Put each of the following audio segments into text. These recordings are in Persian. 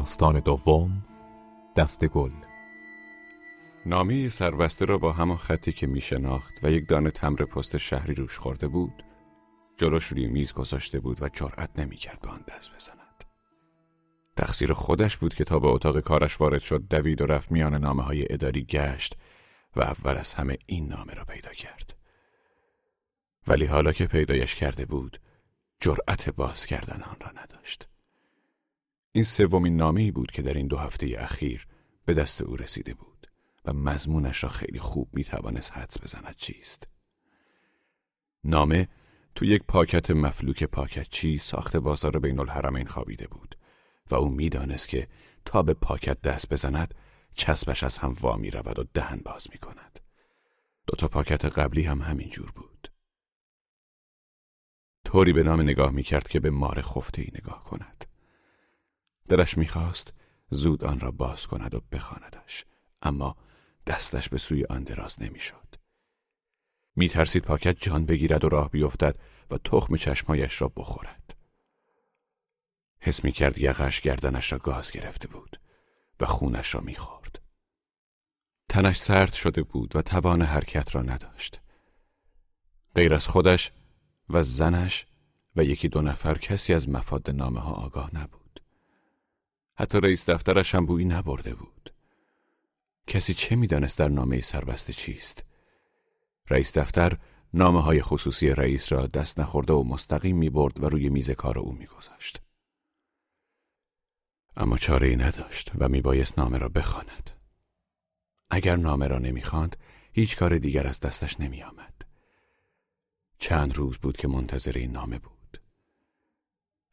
داستان دوم دست گل. نامه سربسته را با همان خطی که می شناخت و یک دانه تمر پست شهری روش خورده بود جلوش روی میز گذاشته بود و جرأت نمی کرد به آن دست بزند. تقصیر خودش بود که تا به اتاق کارش وارد شد دوید و رفت میان نامه های اداری گشت و اول از همه این نامه را پیدا کرد. ولی حالا که پیدایش کرده بود جرأت باز کردن آن را نداشت. این سومین نامه بود که در این دو هفته اخیر به دست او رسیده بود و مضمونش را خیلی خوب می توانست حدس بزند چیست. نامه تو یک پاکت مفلوک پاکتچی ساخت بازار بین الحرمین خوابیده بود و او می‌دانست که تا به پاکت دست بزند چسبش از هم وا می رود و دهن باز می کند. دو تا پاکت قبلی هم همین جور بود. طوری به نام نگاه می کرد که به مار خفته ای نگاه کند. دلش می‌خواست زود آن را باز کند و بخواندش اما دستش به سوی آن دراز نمی‌شد. میترسید پاکت جان بگیرد و راه بیفتد و تخم چشمایش را بخورد. حس می‌کرد یقش گردنش را گاز گرفته بود و خونش را می‌خورد. تنش سرد شده بود و توان حرکت را نداشت. غیر از خودش و زنش و یکی دو نفر کسی از مفاد نامه ها آگاه نبود. حتی رئیس دفترش هم بویی نبرده بود. کسی چه می‌دانست در نامه سربسته چیست؟ رئیس دفتر نامه های خصوصی رئیس را دست نخورده و مستقیم می برد و روی میز کار او می گذاشت. اما چاره ای نداشت و می بایست نامه را بخواند. اگر نامه را نمی‌خواند هیچ کار دیگر از دستش نمی آمد. چند روز بود که منتظر این نامه بود.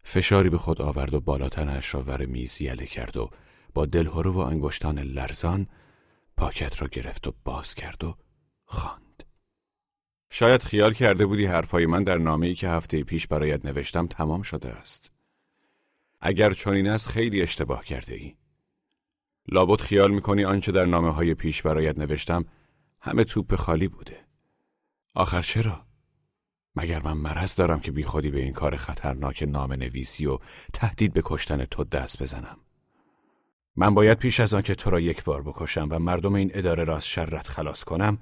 فشاری به خود آورد و بالاتنش را ور میز یله کرد و با دلهرو و انگشتان لرزان پاکت را گرفت و باز کرد و خواند. شاید خیال کرده بودی حرفای من در نامه‌ای که هفته پیش برایت نوشتم تمام شده است. اگر چنین است خیلی اشتباه کرده ای. لابد خیال می‌کنی آنچه در نامه های پیش برایت نوشتم همه توپ خالی بوده. آخر چرا؟ مگر من مرض دارم که بیخودی به این کار خطرناک نام نویسی و تهدید به کشتن تو دست بزنم؟ من باید پیش از آن که تو را یک بار بکشم و مردم این اداره را از شرت خلاص کنم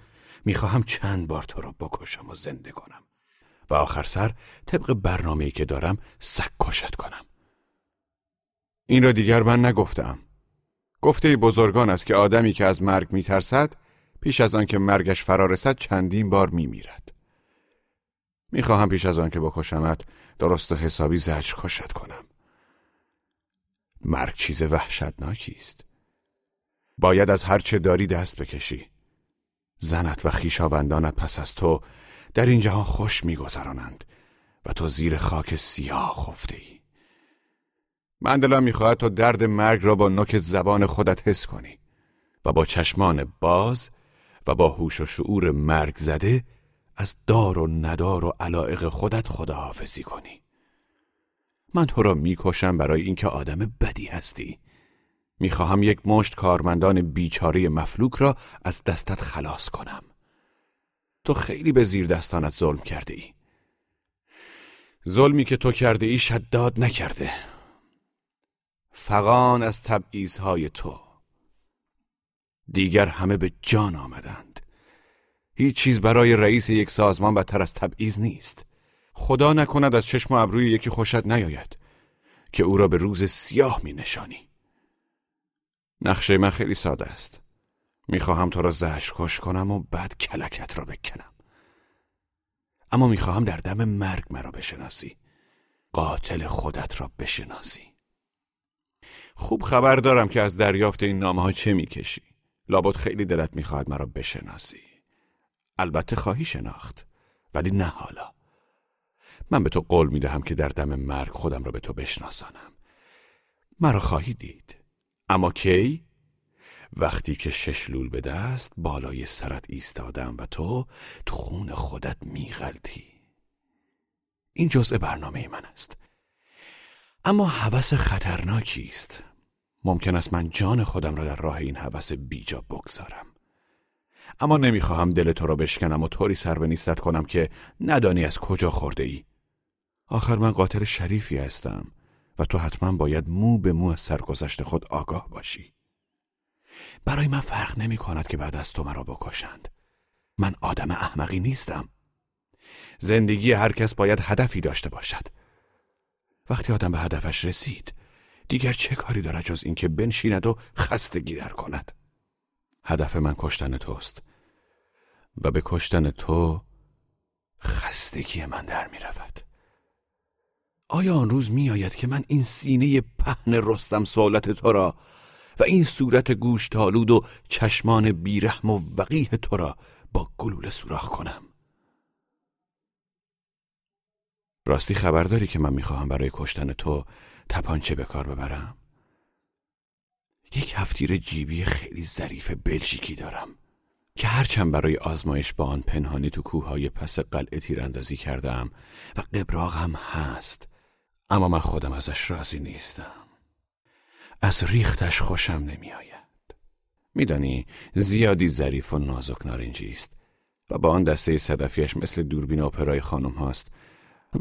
می‌خواهم چند بار تو را بکشم و زنده کنم. و آخر سر طبق برنامه‌ای که دارم سگ کشت کنم. این را دیگر من نگفتم. گفته بزرگان است که آدمی که از مرگ میترسد پیش از آن که مرگش فرا رسد چندین بار میمیرد. می‌خواهم پیش از آن که بکشمت درست و حسابی زجر کشت کنم. مرگ چیز وحشتناکی است باید از هر چه داری دست بکشی. زنت و خیشاوندانت پس از تو در این جهان خوش میگذرانند و تو زیر خاک سیاه خفته ای من دلم می‌خواهد تو درد مرگ را با نوک زبان خودت حس کنی و با چشمان باز و با هوش و شعور مرگ زده از دار و ندار و علائق خودت خداحافظی کنی. من تو را می‌کشم برای اینکه آدم بدی هستی. می‌خواهم یک مشت کارمندان بیچاره مفلوک را از دستت خلاص کنم. تو خیلی به زیر دستانت ظلم کرده ای ظلمی که تو کرده ای شداد نکرده. فقان از تبعیزهای تو. دیگر همه به جان آمدند. هیچ چیز برای رئیس یک سازمان بدتر از تبعیض نیست. خدا نکند از چشم و ابروی یکی خوشت نیاید که او را به روز سیاه می نشانی نقشه من خیلی ساده است. می‌خواهم تو را زهش کش کنم و بعد کلکت را بکنم. اما می‌خواهم در دم مرگ مرا بشناسی. قاتل خودت را بشناسی. خوب خبر دارم که از دریافت این نامه ها چه می‌کشی. لابد خیلی دلت می‌خواهد مرا بشناسی. البته خواهی شناخت. ولی نه حالا. من به تو قول می دهم که در دم مرگ خودم را به تو بشناسانم. مرا خواهی دید. اما کی؟ وقتی که شش لول به دست بالای سرت ایستادم و تو تو خون خودت میغلطی. این جزء برنامه من است. اما هوس خطرناکی است. ممکن است من جان خودم را در راه این هوس بیجا بگذارم. اما نمی‌خواهم دل تو را بشکنم و طوری سر به نیستت کنم که ندانی از کجا خورده ای. آخر من قاتل شریفی هستم و تو حتما باید مو به مو از سرگذشت خود آگاه باشی. برای من فرق نمی کند که بعد از تو مرا بکشند. من آدم احمقی نیستم. زندگی هر کس باید هدفی داشته باشد. وقتی آدم به هدفش رسید دیگر چه کاری دارد جز اینکه بنشیند و خستگی در کند؟ هدف من کشتن توست. و به کشتن تو خستگی من در می رود. آیا آن روز می آید که من این سینه پهن رستم سوالت تو را و این صورت گوش تالود و چشمان بیرحم و وقیه تو را با گلوله سوراخ کنم؟ راستی خبر داری که من می‌خواهم برای کشتن تو تپانچه به کار ببرم؟ یک هفتیر جیبی خیلی ظریف بلژیکی دارم که هرچند برای آزمایش با آن پنهانی تو کوههای پس قلعه تیراندازی کردم و قبراغ هم هست. اما من خودم ازش راضی نیستم. از ریختش خوشم نمیآید. میدانی زیادی ظریف و نازک نارنجی است و با آن دسته صدفیش مثل دوربین اپرای خانم هاست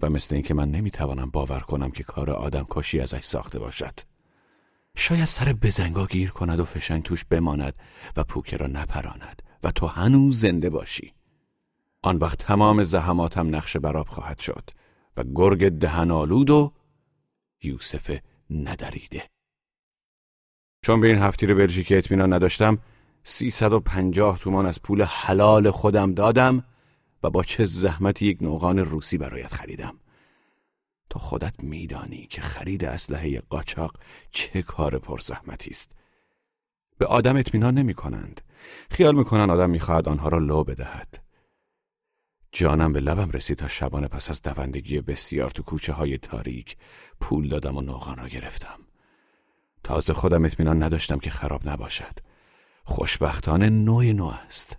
و مثل اینکه من نمی‌توانم باور کنم که کار آدم کشی ازش ساخته باشد. شاید سر بزنگا گیر کند و فشنگ توش بماند و پوکه را نپراند و تو هنوز زنده باشی. آن وقت تمام زحماتم نقش براب خواهد شد و گرگ دهنالود و یوسف ندریده. چون به این هفتیر بلژیکی اطمینان نداشتم 350 تومان از پول حلال خودم دادم و با چه زحمتی یک نوغان روسی برایت خریدم. تو خودت میدانی که خرید اسلحه قاچاق چه کار پرزحمتی است. به آدم اطمینان نمی کنند خیال می‌کنن آدم می‌خواهد آنها را لو بدهد. جانم به لبم رسید تا شبانه پس از دوندگی بسیار تو کوچه های تاریک پول دادم و نوغان را گرفتم. تازه خودم اطمینان نداشتم که خراب نباشد. خوشبختانه نوع نو است.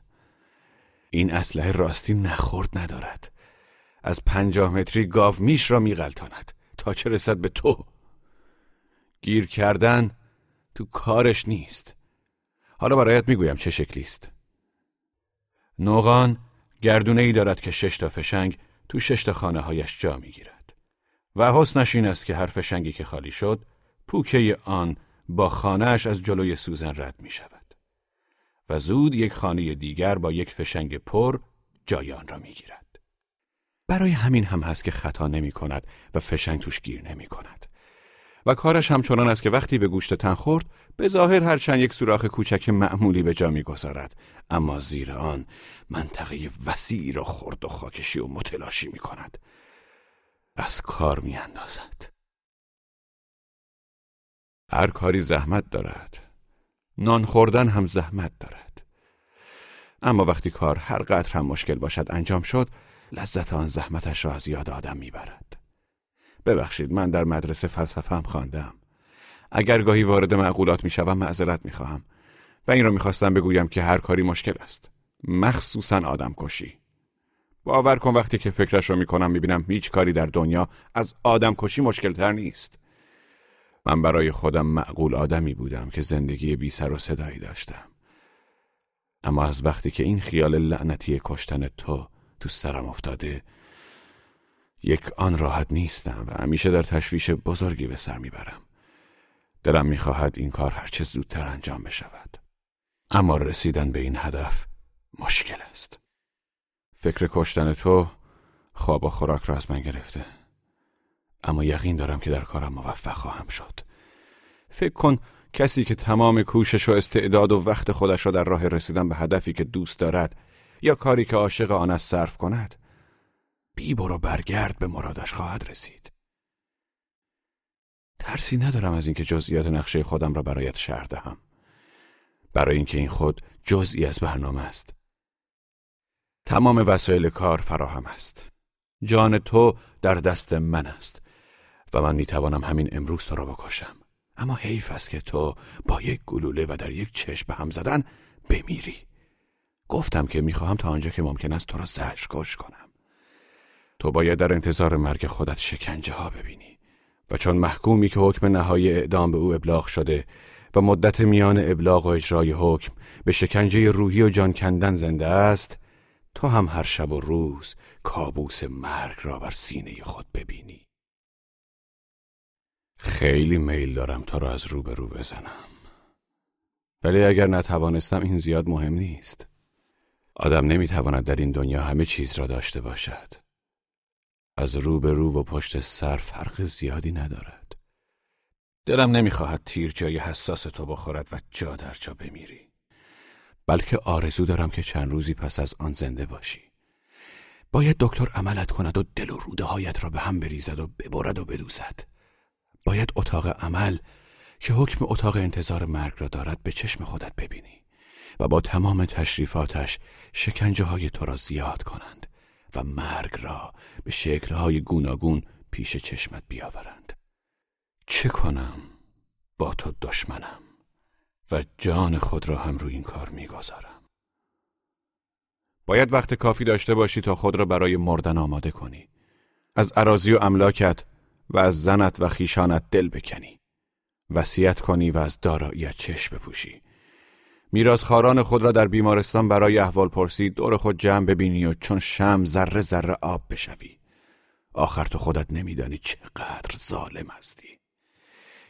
این اسلحه راستی نخورد ندارد. از پنجاه متری گاو میش را میغلطاند. تا چه رسد به تو؟ گیر کردن تو کارش نیست. حالا برایت می‌گویم چه شکلی است. نوغان گردونه ای دارد که شش تا فشنگ تو شش تا خانه هایش جا می‌گیرد. و حسنش این است که هر فشنگی که خالی شد پوکه آن با خانهش از جلوی سوزن رد می شود و زود یک خانه دیگر با یک فشنگ پر جای آن را می گیرد. برای همین هم هست که خطا نمی کند و فشنگ توش گیر نمی کند. و کارش همچنان است که وقتی به گوشت تن خورد به ظاهر هرچند یک سوراخ کوچک معمولی به جا می‌گذارد اما زیر آن منطقه وسیعی را خرد و خاکشی و متلاشی می کند. از کار می اندازد. هر کاری زحمت دارد نان خوردن هم زحمت دارد اما وقتی کار هر قدر هم مشکل باشد انجام شد لذت آن زحمتش را از یاد آدم می‌برد. ببخشید من در مدرسه فلسفه هم خواندم. اگر گاهی وارد معقولات می‌شوم معذرت می‌خواهم. و این را می‌خواستم بگویم که هر کاری مشکل است. مخصوصا آدم کشی. باور کن وقتی که فکرش رو می‌کنم می‌بینم هیچ کاری در دنیا از آدم کشی مشکل تر نیست. من برای خودم معقول آدمی بودم که زندگی بی سر و صدایی داشتم. اما از وقتی که این خیال لعنتی کشتن تو تو سرم افتاده. یک آن راحت نیستم و همیشه در تشویش بزرگی به سر می‌برم. دلم می‌خواهد این کار هرچه زودتر انجام بشود. اما رسیدن به این هدف مشکل است. فکر کشتن تو خواب و خوراک را از من گرفته. اما یقین دارم که در کارم موفق خواهم شد. فکر کن کسی که تمام کوشش و استعداد و وقت خودش را در راه رسیدن به هدفی که دوست دارد یا کاری که عاشق آن است صرف کند؟ بی برو برگرد به مرادش خواهد رسید. ترسی ندارم از اینکه جزئیات نقشه خودم را برایت شهر دهم. برای اینکه این خود جزئی از برنامه است. تمام وسایل کار فراهم است. جان تو در دست من است و من می‌توانم همین امروز تو را بکشم. اما حیف است که تو با یک گلوله و در یک چشم به هم زدن بمیری. گفتم که می‌خواهم تا آنجا که ممکن است تو را زهش کش کنم. تو باید در انتظار مرگ خودت شکنجه ها ببینی و چون محکومی که حکم نهایی اعدام به او ابلاغ شده و مدت میان ابلاغ و اجرای حکم به شکنجه روحی و جان کندن زنده است تو هم هر شب و روز کابوس مرگ را بر سینه خود ببینی. خیلی میل دارم تا را از رو به رو بزنم. ولی اگر نتوانستم این زیاد مهم نیست. آدم نمی‌تواند در این دنیا همه چیز را داشته باشد. از رو به رو و پشت سر فرق زیادی ندارد. دلم نمی‌خواهد تیر جای حساس تو بخورد و جا در جا بمیری. بلکه آرزو دارم که چند روزی پس از آن زنده باشی. باید دکتر عملت کند و دل و روده هایت را به هم بریزد و ببرد و بدوزد. باید اتاق عمل که حکم اتاق انتظار مرگ را دارد به چشم خودت ببینی. و با تمام تشریفاتش شکنجه های تو را زیاد کنند و مرگ را به شکلهای گوناگون پیش چشمت بیاورند. چه کنم با تو دشمنم و جان خود را هم روی این کار می‌گذارم؟ باید وقت کافی داشته باشی تا خود را برای مردن آماده کنی. از عراضی و املاکت و از زنت و خیشانت دل بکنی. وصیت کنی و از داراییت چشم بپوشی. خاران خود را در بیمارستان برای احوال پرسی دور خود جمع ببینی و چون شم ذره ذره آب بشوی. آخر تو خودت نمیدانی چقدر ظالم هستی.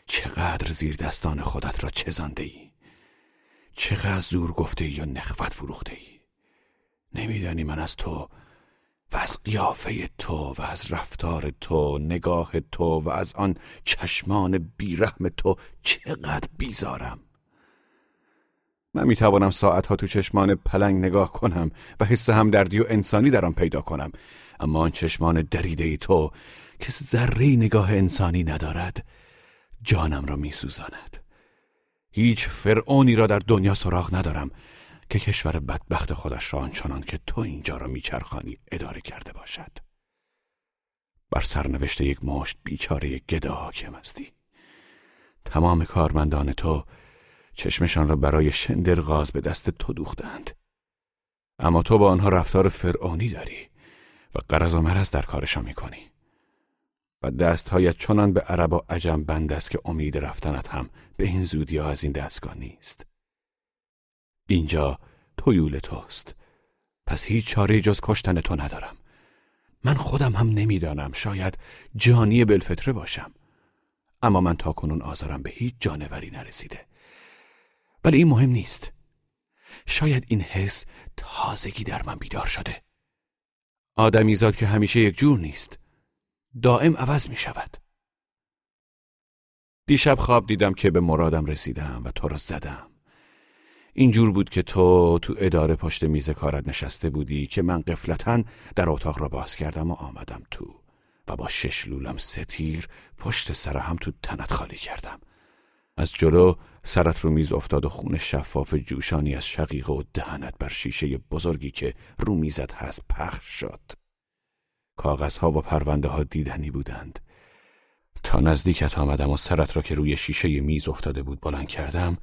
چقدر زیر دستان خودت را چزانده ای چقدر زور گفته ای یا نخوت فروخته ای نمیدانی من از تو و از قیافه تو و از رفتار تو نگاه تو و از آن چشمان بیرحم تو چقدر بیزارم. من می‌توانم ساعتها تو چشمان پلنگ نگاه کنم و حس همدردی و انسانی در آن پیدا کنم. اما آن چشمان دریده ای تو که ذره نگاه انسانی ندارد. جانم را میسوزاند. هیچ فرعونی را در دنیا سراغ ندارم که کشور بدبخت خودش را آنچنان که تو اینجا را میچرخانی اداره کرده باشد. بر سرنوشت یک مشت بیچاره گدا حاکم هستی. تمام کارمندان تو چشمشان را برای شندر غاز به دست تو دوختند. اما تو با آنها رفتار فرعونی داری و قرض و مرز در کارشان می‌کنی. و دستهایت چنان به عرب و عجم بند است که امید رفتنت هم به این زودی از این دستگاه نیست. اینجا تویول توست. پس هیچ چاره جز کشتن تو ندارم. من خودم هم نمی‌دانم. شاید جانی بلفتره باشم. اما من تا کنون آزارم به هیچ جانوری نرسیده. ولی این مهم نیست. شاید این حس تازگی در من بیدار شده. آدمیزاد که همیشه یک جور نیست. دائم عوض می شود. دیشب خواب دیدم که به مرادم رسیدم و تو را زدم. اینجور بود که تو تو اداره پشت میز کارت نشسته بودی که من قفلتا در اتاق را باز کردم و آمدم تو و با شش لولم ستیر پشت سر هم تو تنت خالی کردم. از جلو سرت رو میز افتاد و خون شفاف جوشانی از شقیقه و دهنت بر شیشه بزرگی که رو میزت هست پخش شد. کاغذها و پرونده ها دیدنی بودند. تا نزدیکت آمدم و سرت را که روی شیشه میز افتاده بود بلند کردم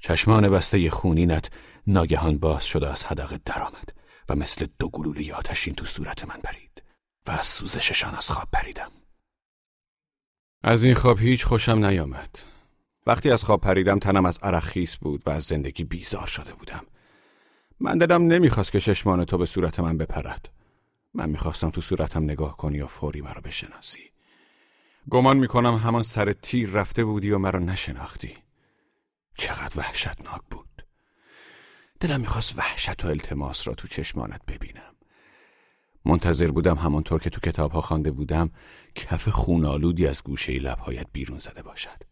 چشمان بسته خونینت ناگهان باز شده از حدقه درآمد و مثل دو گلوله آتشین تو صورت من پرید و از سوزششان از خواب پریدم. از این خواب هیچ خوشم نیامد. وقتی از خواب پریدم تنم از عرق بود و از زندگی بیزار شده بودم. من دلم نمی‌خواست که چشمان تو به صورت من بپرد. من می‌خواستم تو صورتم نگاه کنی و فوری مرا بشناسی. گمان می‌کنم همان سر تیر رفته بودی و مرا نشناختی. چقدر وحشتناک بود. دلم می‌خواست وحشت و التماس را تو چشمانت ببینم. منتظر بودم همانطور که تو کتابها خوانده بودم کف خونالودی از گوشه لبهایت بیرون زده باشد.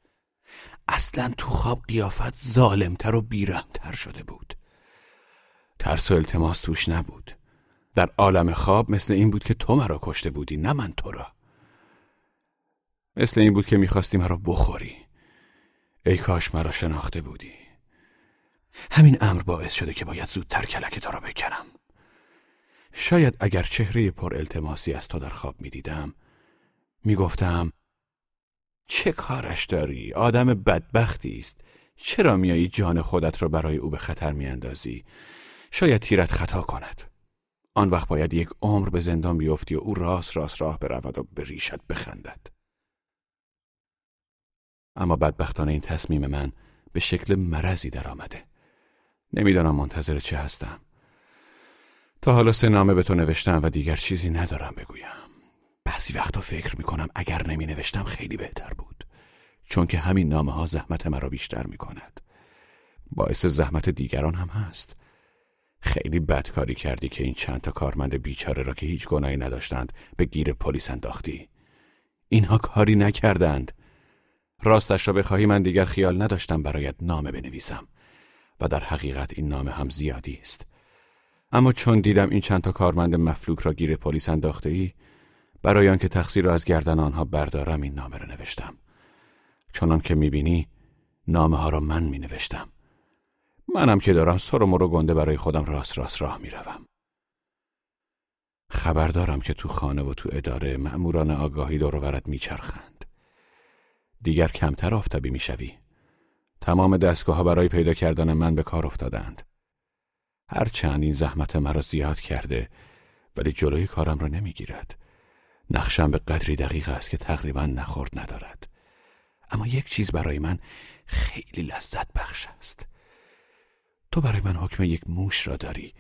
اصلا تو خواب قیافت ظالمتر و بیرمتر شده بود. ترس و التماس توش نبود. در عالم خواب مثل این بود که تو مرا کشته بودی نه من تو را. مثل این بود که می‌خواستی مرا بخوری. ای کاش مرا شناخته بودی. همین امر باعث شده که باید زودتر کلک تو را بکنم. شاید اگر چهره پر التماسی از تو در خواب می‌دیدم می‌گفتم چه کارش داری؟ آدم بدبختی است. چرا میایی جان خودت را برای او به خطر میاندازی؟ شاید تیرت خطا کند. آن وقت باید یک عمر به زندان بیفتی و او راست راست راه برود و به ریشت بخندد. اما بدبختانه این تصمیم من به شکل مرضی در آمده نمی‌دانم منتظر چه هستم. تا حالا سه نامه به تو نوشتم و دیگر چیزی ندارم بگویم. بعضی وقتا فکر می‌کنم اگر نمی نوشتم خیلی بهتر بود. چون که همین نامه ها زحمت مرا بیشتر می کند باعث زحمت دیگران هم هست. خیلی بدکاری کردی که این چند تا کارمند بیچاره را که هیچ گناهی نداشتند به گیر پلیس انداختی. اینها کاری نکردند. راستش را بخواهی من دیگر خیال نداشتم برایت نامه بنویسم. و در حقیقت این نامه هم زیادی است. اما چون دیدم این چند تا کارمند مفلوک را گیر پلیس انداخته ای برای آنکه تقصیر را از گردن آنها بردارم این نامه را نوشتم. چنان که می‌بینی نامه ها را من می نوشتم منم که دارم سر و مرو گنده برای خودم راست راست راه می‌روم. خبر دارم که تو خانه و تو اداره مأموران آگاهی دور می میچرخند. دیگر کمتر آفتابی می‌شوی. تمام دستگاه برای پیدا کردن من به کار افتادند. هرچند این زحمت مرا زیاد کرده ولی جلوی کارم را نمی‌گیرد. نقشم به قدری دقیق است که تقریبا نخورد ندارد. اما یک چیز برای من خیلی لذت بخش است. تو برای من حکم یک موش را داری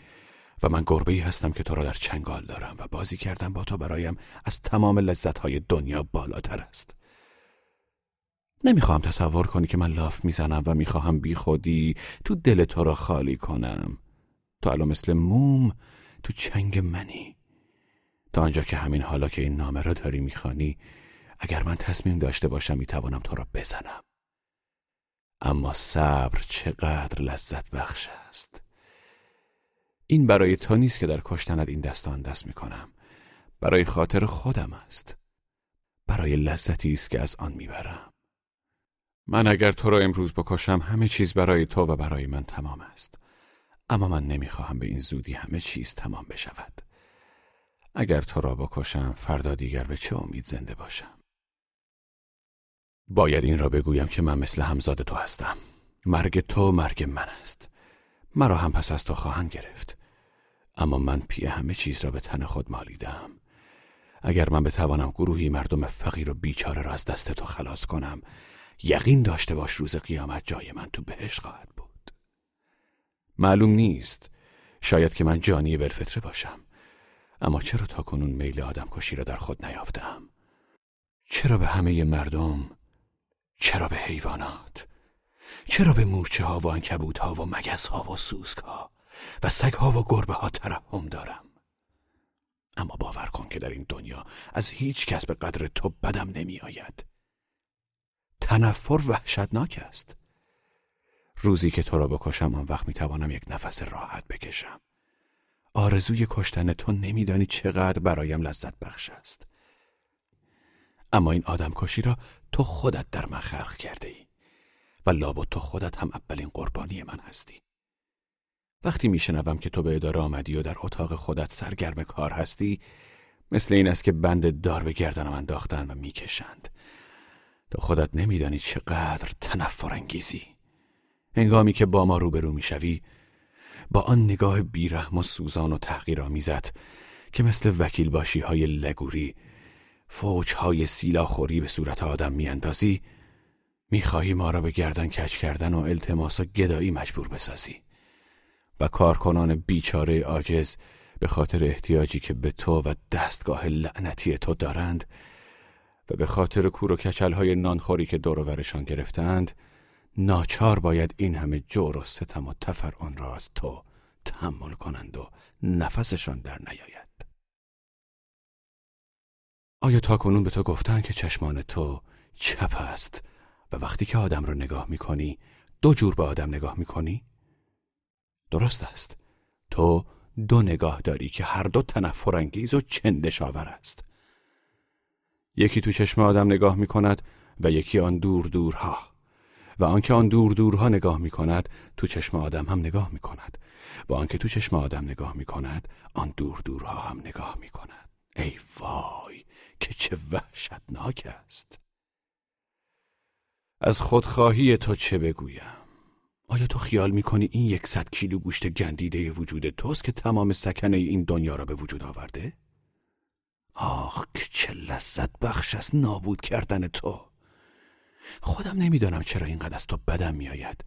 و من گربه ای هستم که تو را در چنگال دارم و بازی کردن با تو برایم از تمام لذت های دنیا بالاتر است. نمی‌خواهم تصور کنی که من لاف می‌زنم و می‌خواهم بی خودی تو دل تو را خالی کنم. تو الان مثل موم تو چنگ منی. تا آنجا که همین حالا که این نامه را داری می‌خوانی اگر من تصمیم داشته باشم می‌توانم تو را بزنم. اما صبر چقدر لذت بخش است. این برای تو نیست که در کشتنت این دستان دست می‌کنم. برای خاطر خودم است. برای لذتی است که از آن می‌برم. من اگر تو را امروز بکشم همه چیز برای تو و برای من تمام است. اما من نمی‌خواهم به این زودی همه چیز تمام بشود. اگر تو را بکشم فردا دیگر به چه امید زنده باشم؟ باید این را بگویم که من مثل همزاد تو هستم. مرگ تو مرگ من است. مرا هم پس از تو خواهند گرفت. اما من پی همه چیز را به تن خود مالیدم. اگر من بتوانم گروهی مردم فقیر و بیچاره را از دست تو خلاص کنم یقین داشته باش روز قیامت جای من تو بهش خواهد بود. معلوم نیست. شاید که من جانی بالفطره باشم. اما چرا تا کنون میل آدم کشی را در خود نیافتم؟ چرا به همه مردم؟ چرا به حیوانات؟ چرا به مورچه ها و انکبوت ها و مگس ها و سوسک ها و سگ ها و گربه ها ترحم دارم؟ اما باور کن که در این دنیا از هیچ کس به قدر تو بدم نمی آید تنفر وحشتناک است. روزی که تو را بکشم آن وقت می توانم یک نفس راحت بکشم. آرزوی کشتن تو نمیدانی چقدر برایم لذت بخش است. اما این آدم کشی را تو خودت در من خلق کرده ای و لابد تو خودت هم اولین قربانی من هستی. وقتی میشنوم که تو به اداره آمدی و در اتاق خودت سرگرم کار هستی مثل این است که بند دار به گردنم انداختن و می‌کشند. تو خودت نمیدانی چقدر تنفر انگیزی هنگامی که با ما روبرو می‌شوی با آن نگاه بیرحم و سوزان و تحقیرآمیزت که مثل وکیل باشی های لگوری فوج های سیلاخوری به صورت آدم میاندازی می‌خواهی ما را به گردن کچ کردن و التماس و گدایی مجبور بسازی. و کارکنان بیچاره عاجز به خاطر احتیاجی که به تو و دستگاه لعنتی تو دارند و به خاطر کور و کچل های نانخوری که دور ورشان گرفتند ناچار باید این همه جور و ستم و تفرعان را از تو تحمل کنند و نفسشان در نیاید. آیا تا کنون به تو گفتن که چشمان تو چپ است و وقتی که آدم را نگاه می‌کنی دو جور به آدم نگاه می‌کنی؟ درست است. تو دو نگاه داری که هر دو تنفرانگیز و چندشاور است. یکی تو چشم آدم نگاه می کند و یکی آن دور دورها. و آنکه آن دور دورها نگاه می کند تو چشم آدم هم نگاه می کند و آنکه تو چشم آدم نگاه می کند آن دور دورها هم نگاه می کند ای وای که چه وحشتناک است! از خودخواهی تو چه بگویم؟ آیا تو خیال می‌کنی این یکصد کیلو گوشت گندیده وجود توست که تمام سکنه این دنیا را به وجود آورده؟ آخ که چه لذت بخش است نابود کردن تو! خودم نمی‌دانم چرا اینقدر از تو بدم میآید.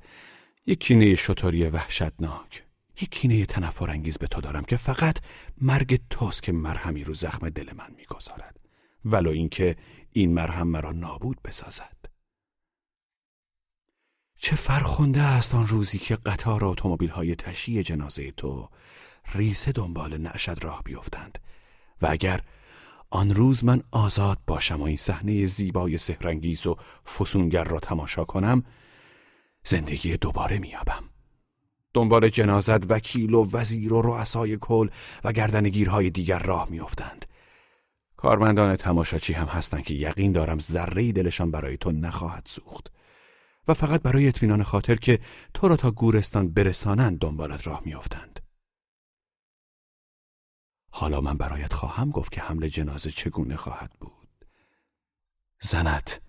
یک کینه شطوری وحشتناک یک کینه تنفر انگیز به تو دارم که فقط مرگ توست که مرهمی رو زخم دل من می‌گذارد. ولو اینکه این مرهم مرا نابود بسازد. چه فرخنده است آن روزی که قطار اتومبیل های تشییع جنازه تو ریسه دنبال نعشد راه بیفتند و اگر آن روز من آزاد باشم و این صحنه زیبای سهرنگیز و فسونگر را تماشا کنم زندگی دوباره میابم دنبال جنازت وکیل و وزیر و رؤسای کل و گردنگیرهای دیگر راه میافتند. کارمندان تماشاچی هم هستند که یقین دارم ذره دلشان برای تو نخواهد سوخت. و فقط برای اطمینان خاطر که تو را تا گورستان برسانند دنبالت راه میافتند. حالا من برایت خواهم گفت که حمل جنازه چگونه خواهد بود زنت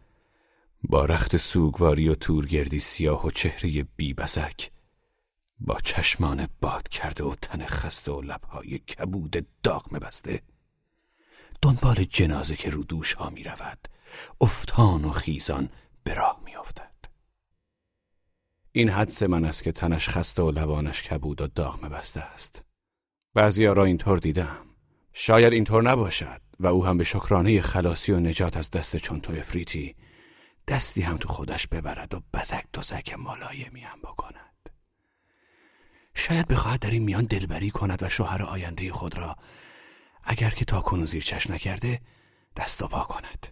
با رخت سوگواری و تورگردی سیاه و چهره بیبزک با چشمان باد کرده و تن خسته و لبهای کبود داغ بسته دنبال جنازه که رو دوش ها می رود افتان و خیزان به راه می افتد. این حدس من است که تنش خسته و لبانش کبود و داغ بسته است بعضی را اینطور دیدم. شاید اینطور نباشد و او هم به شکرانه خلاصی و نجات از دست چون تو افریتی دستی هم تو خودش ببرد و بزک دوزک ملایمی هم بکند. شاید بخواهد در این میان دلبری کند و شوهر آینده خود را اگر که تا کنون زیر چشم نکرده دست و پا کند.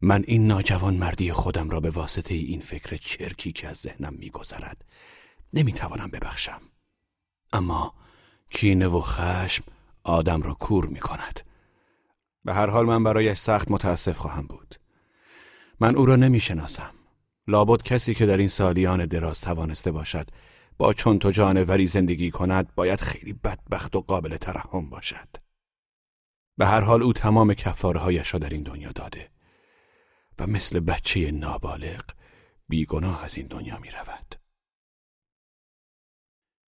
من این ناجوان مردی خودم را به واسطه این فکر چرکی که از ذهنم میگذرد نمی‌توانم ببخشم. اما کینه و خشم آدم را کور می کند. به هر حال من برایش سخت متاسف خواهم بود. من او را نمی شناسم. لابد کسی که در این سالیان دراز توانسته باشد با چون تو جانوری زندگی کند باید خیلی بدبخت و قابل ترحم باشد. به هر حال او تمام کفارهایش را در این دنیا داده و مثل بچه نابالغ بیگناه از این دنیا می رود.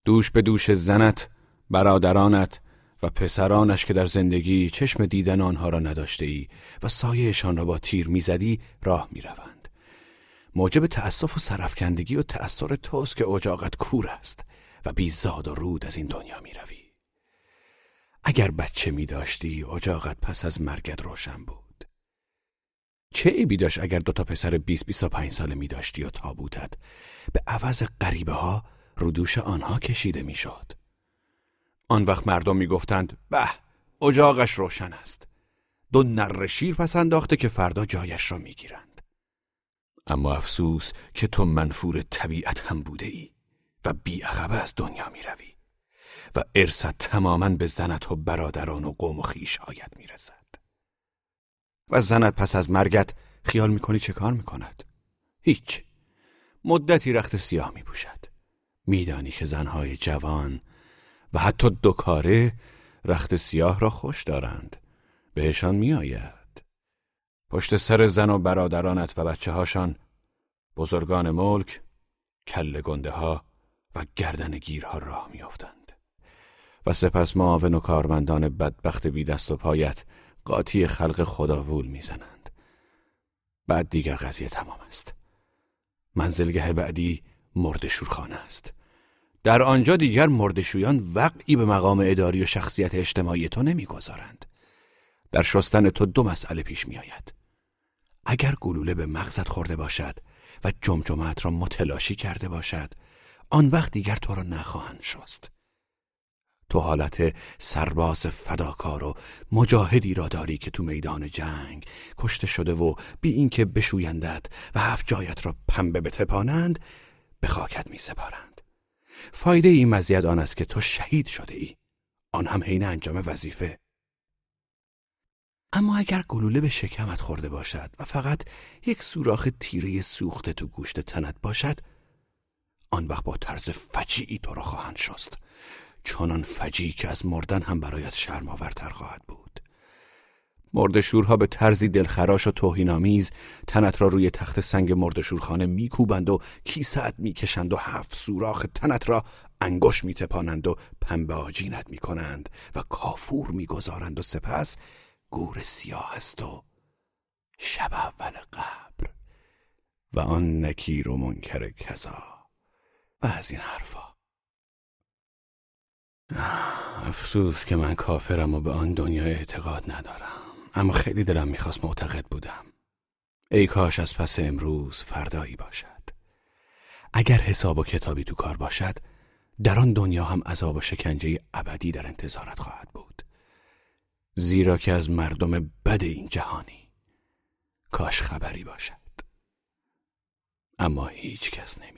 دوش به دوش زنت، برادرانت و پسرانش که در زندگی چشم دیدن آنها را نداشته ای و سایهشان را با تیر می‌زدی راه می‌روند. موجب تأسف و سرفکندگی و تأثیر توست که اجاقت کور است و بی زاد و رود از این دنیا می‌روی. اگر بچه می داشتی اجاقت پس از مرگت روشن بود. چه ای داشت اگر دوتا پسر 20 پنج ساله می داشتی و تابوتت به عوض غریبه ها رودوش آنها کشیده می‌شد. آن وقت مردم می‌گفتند به اجاقش روشن است دو نر شیر پس انداخته که فردا جایش را می‌گیرند اما افسوس که تو منفور طبیعت هم بوده ای و بی عقبه از دنیا می روی و ارثت تماما به زنت و برادران و قوم و خیشهایت می رسد. و زنت پس از مرگت خیال می‌کنی چه کار می‌کند؟ هیچ مدتی رخت سیاه می پوشد میدانی که زنهای جوان و حتی دو کاره رخت سیاه را خوش دارند. بهشان میآید. پشت سر زن و برادرانت و بچه هاشان بزرگان ملک کل گنده ها و گردن گیرها راه میافتند. و سپس معاون و کارمندان بدبخت بی دست و پایت قاطی خلق خداوول می‌زنند. بعد دیگر قضیه تمام است. منزلگه بعدی مرد شورخانه است. در آنجا دیگر مردشویان وقعی به مقام اداری و شخصیت اجتماعی تو نمی‌گذارند. در شستن تو دو مسئله پیش می آید. اگر گلوله به مغزت خورده باشد و جمجمت را متلاشی کرده باشد آن وقت دیگر تو را نخواهند شست. تو حالت سرباز فداکار و مجاهدی را داری که تو میدان جنگ کشته شده و بی اینکه بشویندت و هفت جایت را پنبه بتپانند به خاکت می سپارند. فایده این مزیت آن است که تو شهید شده ای. آن هم حین انجام وظیفه. اما اگر گلوله به شکمت خورده باشد و فقط یک سوراخ تیره سوخته تو گوشت تنت باشد آن وقت با طرز فجیعی تو را خواهند شست. چنان فجیعی که از مردن هم برایت شرماورتر خواهد بود. مردشورها به طرزی دلخراش و توهینآمیز تنت را روی تخت سنگ مردشورخانه میکوبند و کیسه می‌کشند و هفت سوراخ تنت را انگوش میتپانند و پنبه آجینت می‌کنند و کافور می‌گذارند و سپس گور سیاه است و شب اول قبر و آن نکیر و منکر کذا و از این حرفا. افسوس که من کافرم و به آن دنیا اعتقاد ندارم. اما خیلی دلم می‌خواست معتقد بودم. ای کاش از پس امروز فردایی باشد. اگر حساب و کتابی تو کار باشد در آن دنیا هم عذاب و شکنجه ابدی در انتظارت خواهد بود. زیرا که از مردم بد این جهانی کاش خبری باشد. اما هیچ کس نمی‌داند.